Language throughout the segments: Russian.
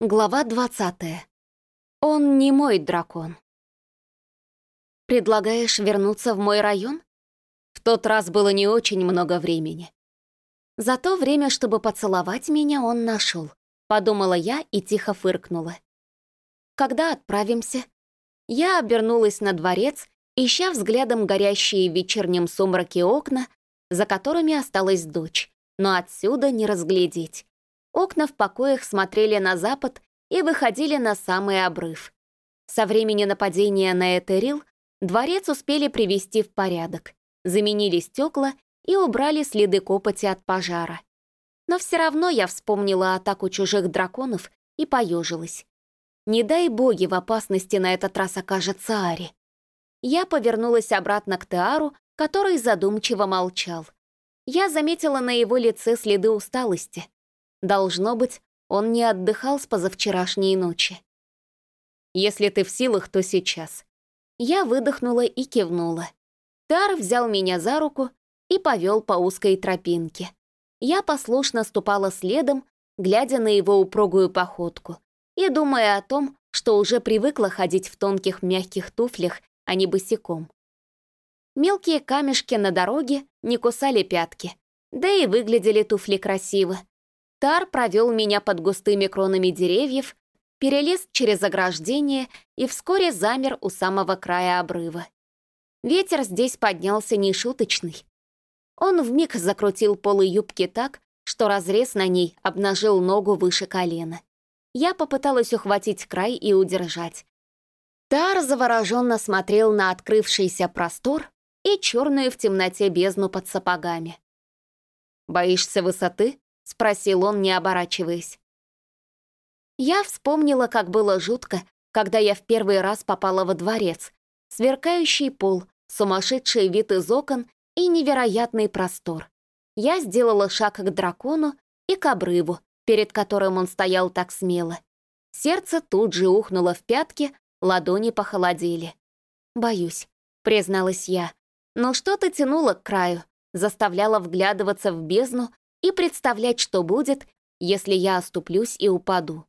Глава 20. Он не мой дракон. Предлагаешь вернуться в мой район? В тот раз было не очень много времени. Зато время, чтобы поцеловать меня, он нашел. Подумала я и тихо фыркнула. Когда отправимся? Я обернулась на дворец, ища взглядом горящие в вечернем сумраке окна, за которыми осталась дочь, но отсюда не разглядеть. Окна в покоях смотрели на запад и выходили на самый обрыв. Со времени нападения на Этерил дворец успели привести в порядок, заменили стекла и убрали следы копоти от пожара. Но все равно я вспомнила атаку чужих драконов и поежилась. Не дай боги в опасности на этот раз окажется Ари. Я повернулась обратно к Теару, который задумчиво молчал. Я заметила на его лице следы усталости — Должно быть, он не отдыхал с позавчерашней ночи. «Если ты в силах, то сейчас». Я выдохнула и кивнула. Тар взял меня за руку и повел по узкой тропинке. Я послушно ступала следом, глядя на его упругую походку и думая о том, что уже привыкла ходить в тонких мягких туфлях, а не босиком. Мелкие камешки на дороге не кусали пятки, да и выглядели туфли красиво. Тар провел меня под густыми кронами деревьев, перелез через ограждение и вскоре замер у самого края обрыва. Ветер здесь поднялся нешуточный. Он вмиг закрутил полы юбки так, что разрез на ней обнажил ногу выше колена. Я попыталась ухватить край и удержать. Тар завороженно смотрел на открывшийся простор и черную в темноте бездну под сапогами. «Боишься высоты?» — спросил он, не оборачиваясь. Я вспомнила, как было жутко, когда я в первый раз попала во дворец. Сверкающий пол, сумасшедший вид из окон и невероятный простор. Я сделала шаг к дракону и к обрыву, перед которым он стоял так смело. Сердце тут же ухнуло в пятки, ладони похолодели. «Боюсь», — призналась я, но что-то тянуло к краю, заставляло вглядываться в бездну, и представлять, что будет, если я оступлюсь и упаду.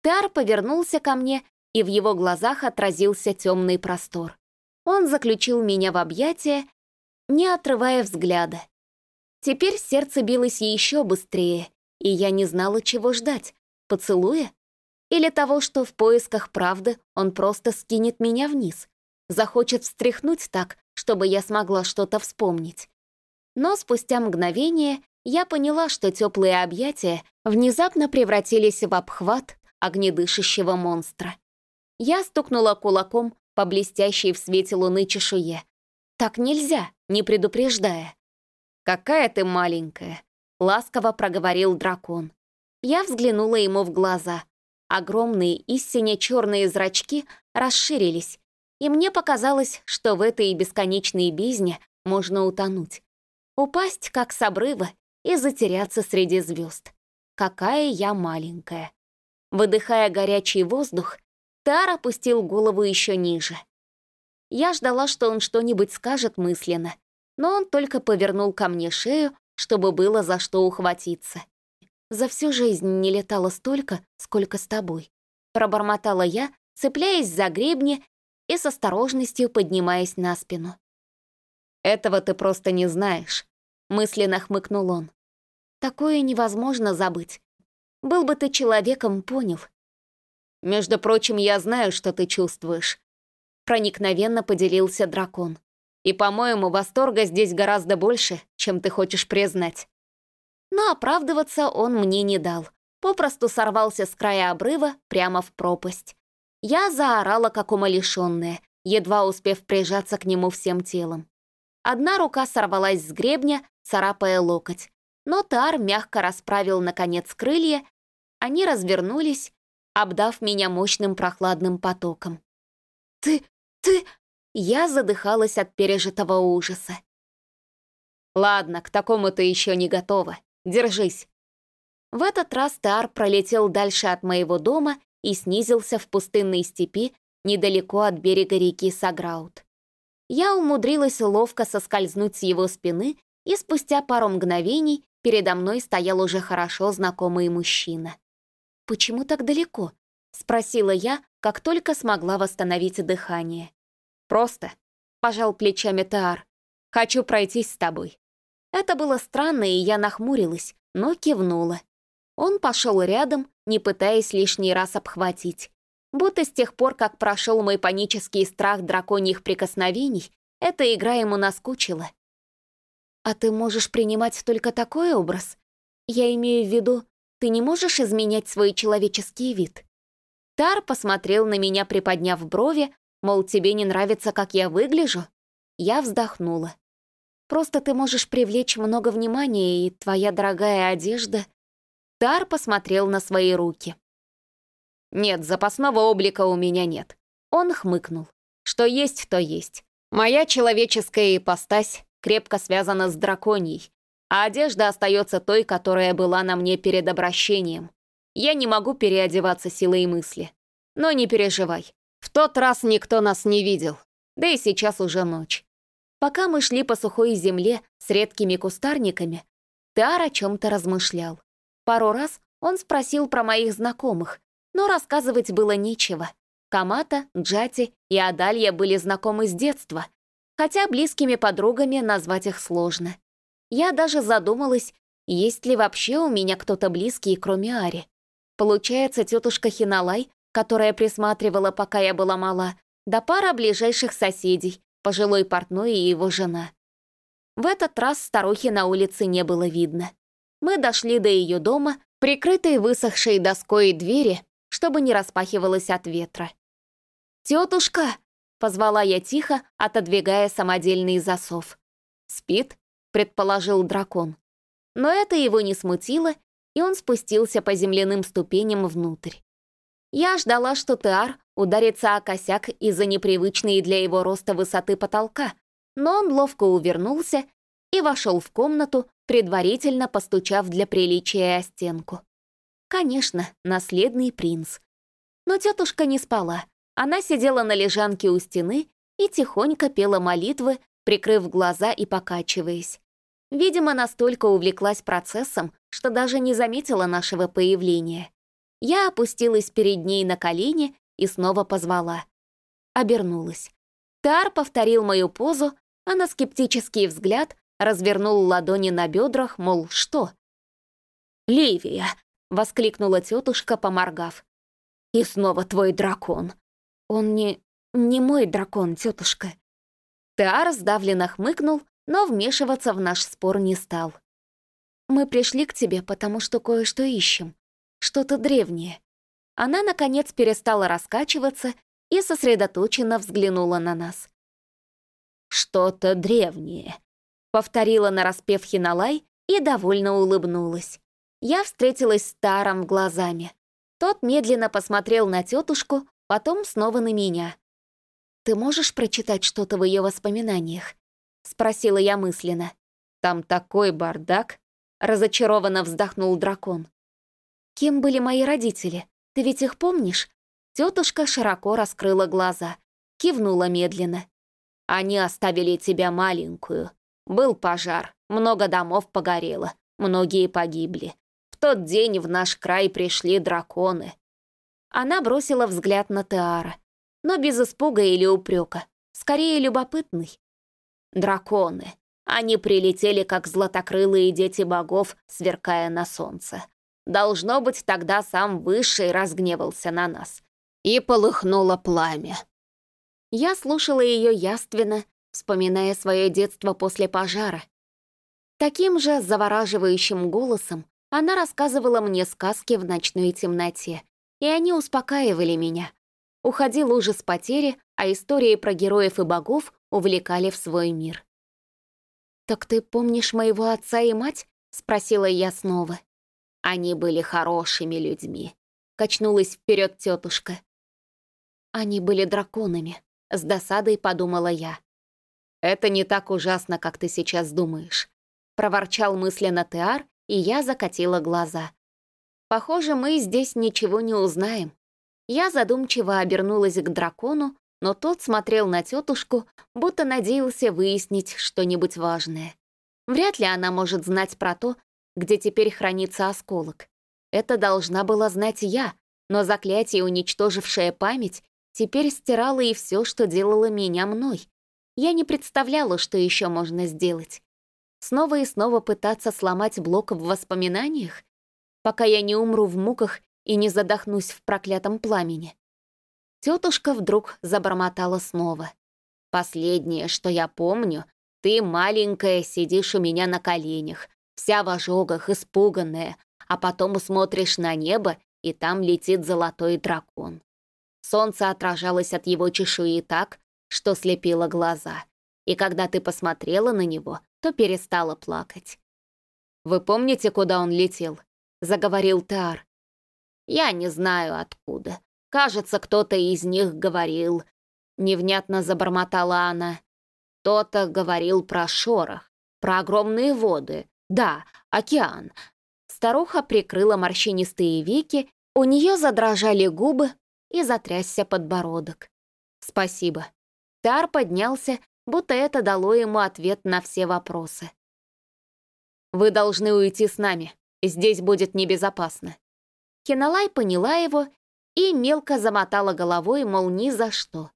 Тар повернулся ко мне, и в его глазах отразился темный простор. Он заключил меня в объятия, не отрывая взгляда. Теперь сердце билось еще быстрее, и я не знала, чего ждать — поцелуя? Или того, что в поисках правды он просто скинет меня вниз, захочет встряхнуть так, чтобы я смогла что-то вспомнить. Но спустя мгновение я поняла, что теплые объятия внезапно превратились в обхват огнедышащего монстра. Я стукнула кулаком по блестящей в свете луны чешуе. «Так нельзя, не предупреждая». «Какая ты маленькая!» — ласково проговорил дракон. Я взглянула ему в глаза. Огромные, истинно черные зрачки расширились, и мне показалось, что в этой бесконечной бездне можно утонуть. Упасть, как с обрыва, и затеряться среди звезд. Какая я маленькая. Выдыхая горячий воздух, Тар опустил голову еще ниже. Я ждала, что он что-нибудь скажет мысленно, но он только повернул ко мне шею, чтобы было за что ухватиться. «За всю жизнь не летала столько, сколько с тобой», пробормотала я, цепляясь за гребни и с осторожностью поднимаясь на спину. «Этого ты просто не знаешь», — мысленно хмыкнул он. Такое невозможно забыть. Был бы ты человеком, понял. Между прочим, я знаю, что ты чувствуешь. Проникновенно поделился дракон. И, по-моему, восторга здесь гораздо больше, чем ты хочешь признать. Но оправдываться он мне не дал. Попросту сорвался с края обрыва прямо в пропасть. Я заорала, как умалишенная, едва успев прижаться к нему всем телом. Одна рука сорвалась с гребня, царапая локоть но Тар мягко расправил, наконец, крылья, они развернулись, обдав меня мощным прохладным потоком. «Ты... ты...» Я задыхалась от пережитого ужаса. «Ладно, к такому ты еще не готова. Держись». В этот раз Тар пролетел дальше от моего дома и снизился в пустынной степи недалеко от берега реки Саграут. Я умудрилась ловко соскользнуть с его спины и спустя пару мгновений передо мной стоял уже хорошо знакомый мужчина. «Почему так далеко?» — спросила я, как только смогла восстановить дыхание. «Просто», — пожал плечами Таар, — «хочу пройтись с тобой». Это было странно, и я нахмурилась, но кивнула. Он пошел рядом, не пытаясь лишний раз обхватить. Будто с тех пор, как прошел мой панический страх драконьих прикосновений, эта игра ему наскучила. «А ты можешь принимать только такой образ? Я имею в виду, ты не можешь изменять свой человеческий вид?» Тар посмотрел на меня, приподняв брови, мол, тебе не нравится, как я выгляжу? Я вздохнула. «Просто ты можешь привлечь много внимания, и твоя дорогая одежда...» Тар посмотрел на свои руки. «Нет, запасного облика у меня нет». Он хмыкнул. «Что есть, то есть. Моя человеческая ипостась крепко связана с драконьей, а одежда остается той, которая была на мне перед обращением. Я не могу переодеваться силой мысли. Но не переживай, в тот раз никто нас не видел, да и сейчас уже ночь. Пока мы шли по сухой земле с редкими кустарниками, Тар о чем-то размышлял. Пару раз он спросил про моих знакомых, но рассказывать было нечего. Камата, Джати и Адалья были знакомы с детства, хотя близкими подругами назвать их сложно. Я даже задумалась, есть ли вообще у меня кто-то близкий, кроме Ари. Получается, тетушка Хиналай, которая присматривала, пока я была мала, да пара ближайших соседей, пожилой портной и его жена. В этот раз старухи на улице не было видно. Мы дошли до ее дома, прикрытой высохшей доской двери, чтобы не распахивалась от ветра. «Тетушка!» — позвала я тихо, отодвигая самодельный засов. «Спит?» — предположил дракон. Но это его не смутило, и он спустился по земляным ступеням внутрь. Я ждала, что Теар ударится о косяк из-за непривычной для его роста высоты потолка, но он ловко увернулся и вошел в комнату, предварительно постучав для приличия о стенку. Конечно, наследный принц. Но тетушка не спала. Она сидела на лежанке у стены и тихонько пела молитвы, прикрыв глаза и покачиваясь. Видимо, настолько увлеклась процессом, что даже не заметила нашего появления. Я опустилась перед ней на колени и снова позвала. Обернулась. Тар повторил мою позу, а на скептический взгляд развернул ладони на бедрах, мол, что? «Ливия!» — воскликнула тетушка, поморгав. «И снова твой дракон!» «Он не... не мой дракон, тетушка!» Теар сдавленно хмыкнул, но вмешиваться в наш спор не стал. «Мы пришли к тебе, потому что кое-что ищем. Что-то древнее». Она, наконец, перестала раскачиваться и сосредоточенно взглянула на нас. «Что-то древнее», Повторила нараспев Хиналай и довольно улыбнулась. Я встретилась с Таром глазами. Тот медленно посмотрел на тетушку, потом снова на меня. «Ты можешь прочитать что-то в ее воспоминаниях?» — спросила я мысленно. «Там такой бардак!» — разочарованно вздохнул дракон. «Кем были мои родители? Ты ведь их помнишь?» Тетушка широко раскрыла глаза, кивнула медленно. «Они оставили тебя маленькую, был пожар, много домов погорело, многие погибли. В тот день в наш край пришли драконы. Она бросила взгляд на Теара, но без испуга или упрека, скорее любопытный. Драконы. Они прилетели, как златокрылые дети богов, сверкая на солнце. Должно быть, тогда сам Высший разгневался на нас. И полыхнуло пламя. Я слушала ее яственно, вспоминая свое детство после пожара. Таким же завораживающим голосом она рассказывала мне сказки в ночной темноте, и они успокаивали меня. Уходил ужас потери, а истории про героев и богов увлекали в свой мир. «Так ты помнишь моего отца и мать?» — спросила я снова. «Они были хорошими людьми», — качнулась вперед тетушка. «Они были драконами», — с досадой подумала я. «Это не так ужасно, как ты сейчас думаешь», — проворчал мысленно Теар, и я закатила глаза. «Похоже, мы здесь ничего не узнаем». Я задумчиво обернулась к дракону, но тот смотрел на тетушку, будто надеялся выяснить что-нибудь важное. Вряд ли она может знать про то, где теперь хранится осколок. Это должна была знать я, но заклятие, уничтожившее память, теперь стирало и все, что делало меня мной. Я не представляла, что еще можно сделать. Снова и снова пытаться сломать блок в воспоминаниях, пока я не умру в муках и не задохнусь в проклятом пламени. Тетушка вдруг забормотала снова. «Последнее, что я помню, ты, маленькая, сидишь у меня на коленях, вся в ожогах, испуганная, а потом смотришь на небо, и там летит золотой дракон. Солнце отражалось от его чешуи так, что слепило глаза, и когда ты посмотрела на него, то перестала плакать. «Вы помните, куда он летел?» — заговорил Тар. «Я не знаю, откуда. Кажется, кто-то из них говорил». Невнятно забормотала она. «Кто-то говорил про шорох, про огромные воды. Да, океан. Старуха прикрыла морщинистые веки, у нее задрожали губы и затрясся подбородок. «Спасибо». Тар поднялся, будто это дало ему ответ на все вопросы. «Вы должны уйти с нами. Здесь будет небезопасно». Киналай поняла его и мелко замотала головой, мол, ни за что.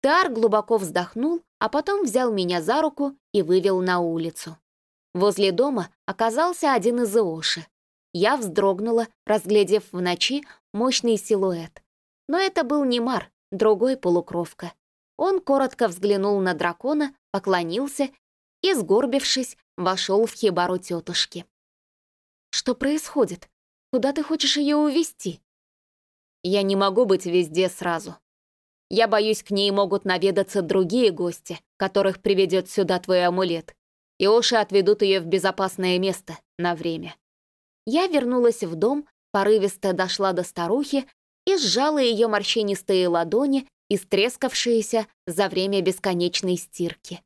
Тар глубоко вздохнул, а потом взял меня за руку и вывел на улицу. Возле дома оказался один из Иоши. Я вздрогнула, разглядев в ночи мощный силуэт. Но это был не Мар, другой полукровка. Он коротко взглянул на дракона, поклонился и, сгорбившись, вошел в хибару тетушки. «Что происходит? Куда ты хочешь ее увести? «Я не могу быть везде сразу. Я боюсь, к ней могут наведаться другие гости, которых приведет сюда твой амулет и Оши отведут ее в безопасное место на время. Я вернулась в дом, порывисто дошла до старухи и сжала ее морщинистые ладони, истрескавшиеся за время бесконечной стирки.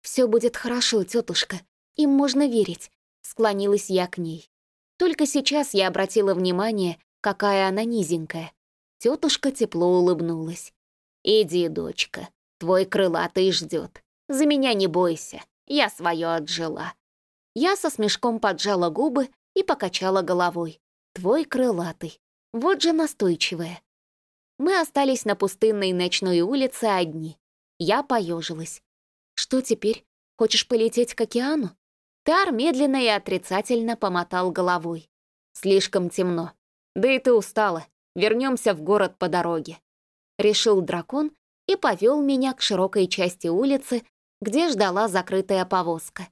«Все будет хорошо, тетушка, им можно верить», — склонилась я к ней. Только сейчас я обратила внимание, какая она низенькая. Тетушка тепло улыбнулась. «Иди, дочка, твой крылатый ждет. За меня не бойся, я свое отжила. Я со смешком поджала губы и покачала головой. Твой крылатый. Вот же настойчивая. Мы остались на пустынной ночной улице одни. Я поежилась. Что теперь? Хочешь полететь к океану? Тар медленно и отрицательно помотал головой. Слишком темно. Да и ты устала. Вернемся в город по дороге. Решил дракон и повел меня к широкой части улицы, где ждала закрытая повозка.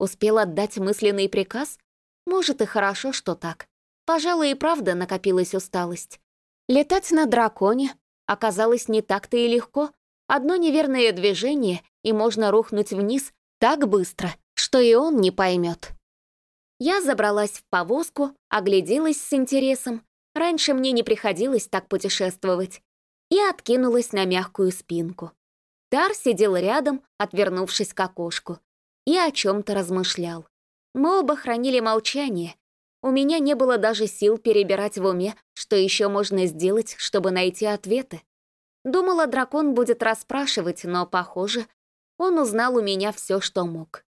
Успел отдать мысленный приказ? Может, и хорошо, что так. Пожалуй, и правда накопилась усталость. Летать на драконе оказалось не так-то и легко. Одно неверное движение, и можно рухнуть вниз так быстро, что и он не поймет. Я забралась в повозку, огляделась с интересом. Раньше мне не приходилось так путешествовать. И откинулась на мягкую спинку. Тар сидел рядом, отвернувшись к окошку, и о чем-то размышлял. Мы оба хранили молчание. У меня не было даже сил перебирать в уме, что еще можно сделать, чтобы найти ответы. Думала, дракон будет расспрашивать, но, похоже, он узнал у меня все, что мог.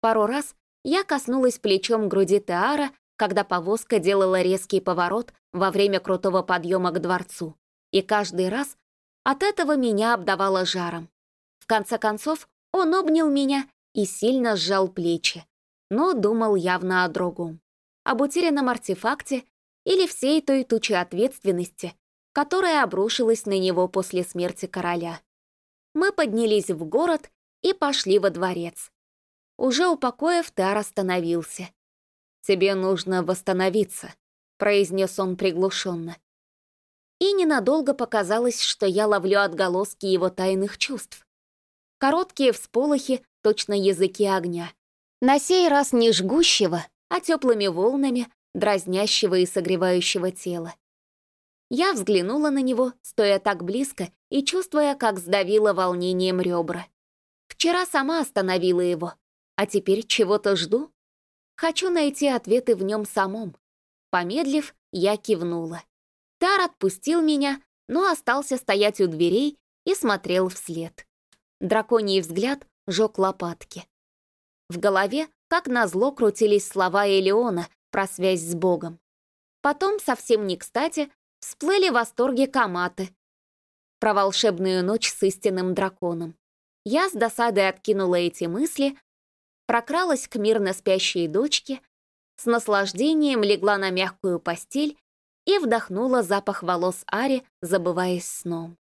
Пару раз я коснулась плечом груди Теара, когда повозка делала резкий поворот во время крутого подъема к дворцу. И каждый раз от этого меня обдавало жаром. В конце концов, он обнял меня и сильно сжал плечи, но думал явно о другом. Об утерянном артефакте или всей той туче ответственности, которая обрушилась на него после смерти короля. Мы поднялись в город и пошли во дворец. Уже у покоев Тар остановился. «Тебе нужно восстановиться», — произнес он приглушенно и ненадолго показалось, что я ловлю отголоски его тайных чувств. Короткие всполохи, точно языки огня. На сей раз не жгущего, а теплыми волнами, дразнящего и согревающего тела. Я взглянула на него, стоя так близко и чувствуя, как сдавило волнением ребра. Вчера сама остановила его, а теперь чего-то жду. Хочу найти ответы в нем самом. Помедлив, я кивнула. Тар отпустил меня, но остался стоять у дверей и смотрел вслед. Драконий взгляд жег лопатки. В голове, как назло, крутились слова Элеона, про связь с Богом. Потом, совсем не кстати, всплыли восторги Каматы про волшебную ночь с истинным драконом. Я с досадой откинула эти мысли, прокралась к мирно спящей дочке, с наслаждением легла на мягкую постель и вдохнула запах волос Ари, забываясь сном.